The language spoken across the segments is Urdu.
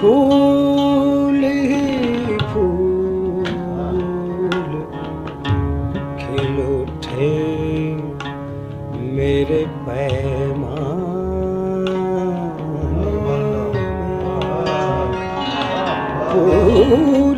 پھول ہی پھول کھل اٹھے میرے پیمان پھول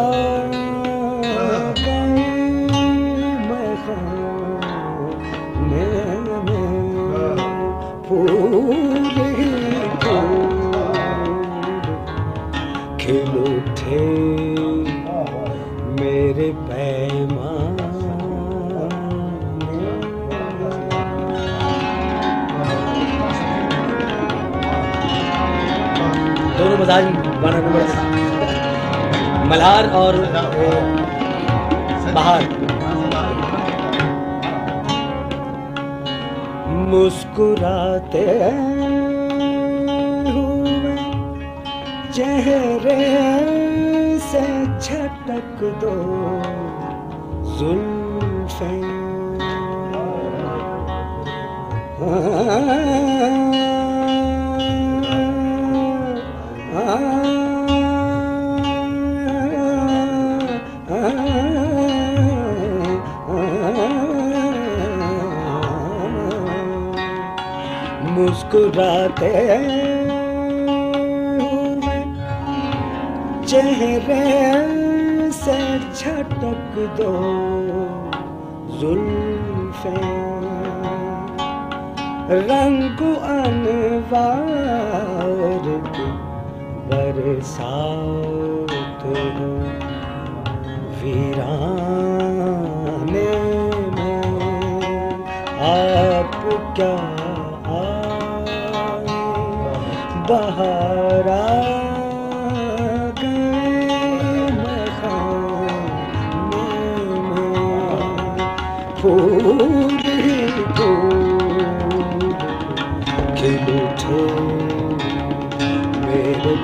دونوں مزاج گانا نمبر ملہار اور بہار۔ مسکراتے ہوئے چہرے سے چھٹک دو زلفیں۔ مسکراتے چہرے سے چھٹک دو زلفیں۔ رنگ انوار کی برسات ہو۔ ویرانے میں آپ کیا بہار آ پھول کھل اٹھے میرے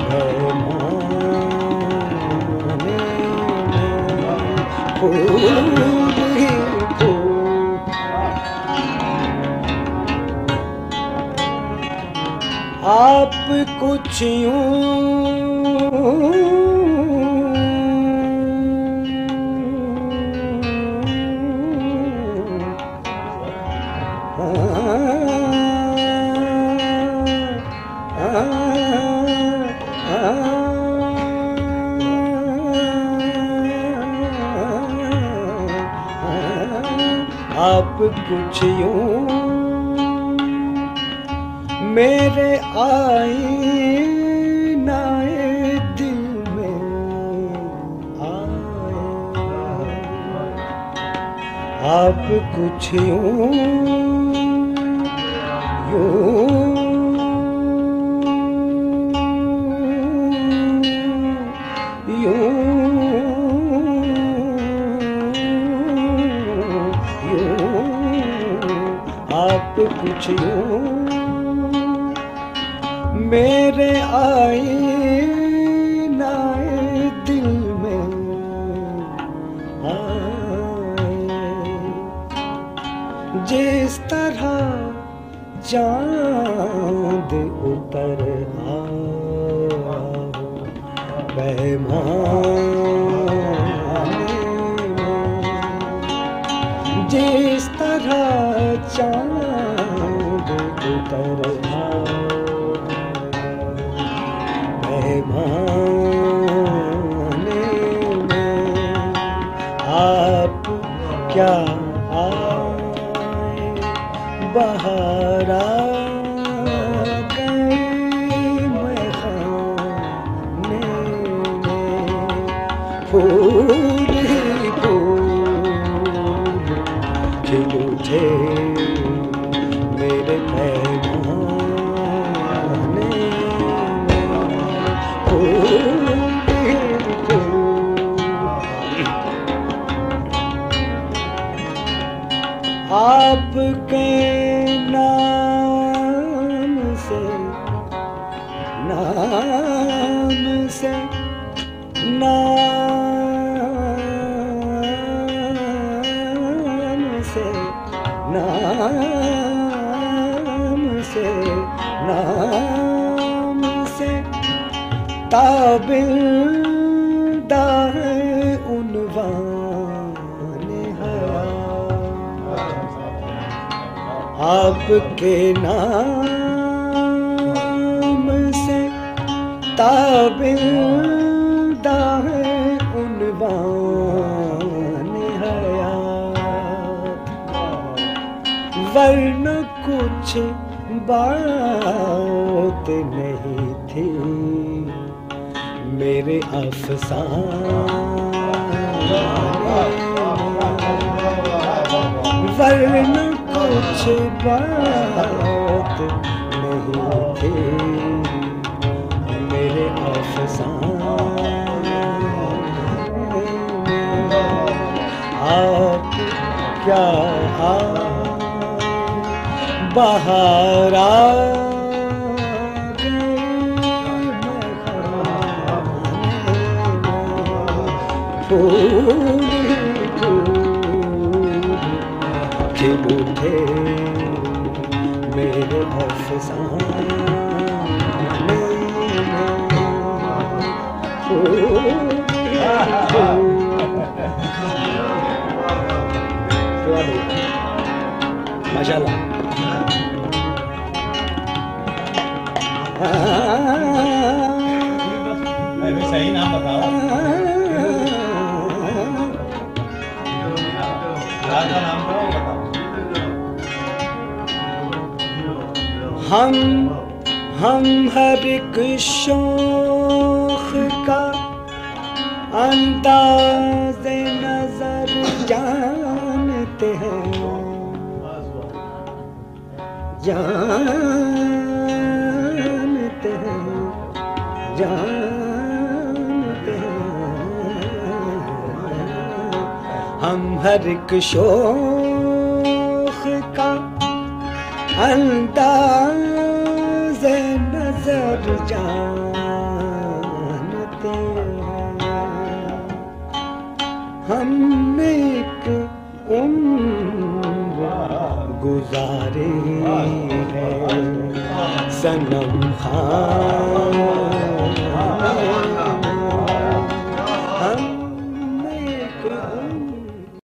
پھول آپ کچھ یوں آپ کچھ یوں میرے آئی نائے دل میں آئے۔ آپ کچھ یوں یوں یوں یوں، آپ کچھ یوں میرے آئی نائے دل میں جس طرح چاند اتر جس طرح چاند اتر آیا بہارا نام سے تابندہ ہے عنوان حیات آپ کے نام سے تابندہ ہے عنوان حیات ورنہ کچھ بات نہیں تھی۔ میرے افسان ورنہ کچھ بات نہیں تھی۔ میرے افسان آپ کیا باہر آ میرے ماشاء اللہ صحیح نام بتاؤ ہم ہم ہر ایک شوخ کا انداز نظر جانتے ہیں۔ جانتے ہم ہر ایک شوخ کا انداز نظر جانتے ہیں۔ ہم نے ایک عمر گزارے ہے سنم خان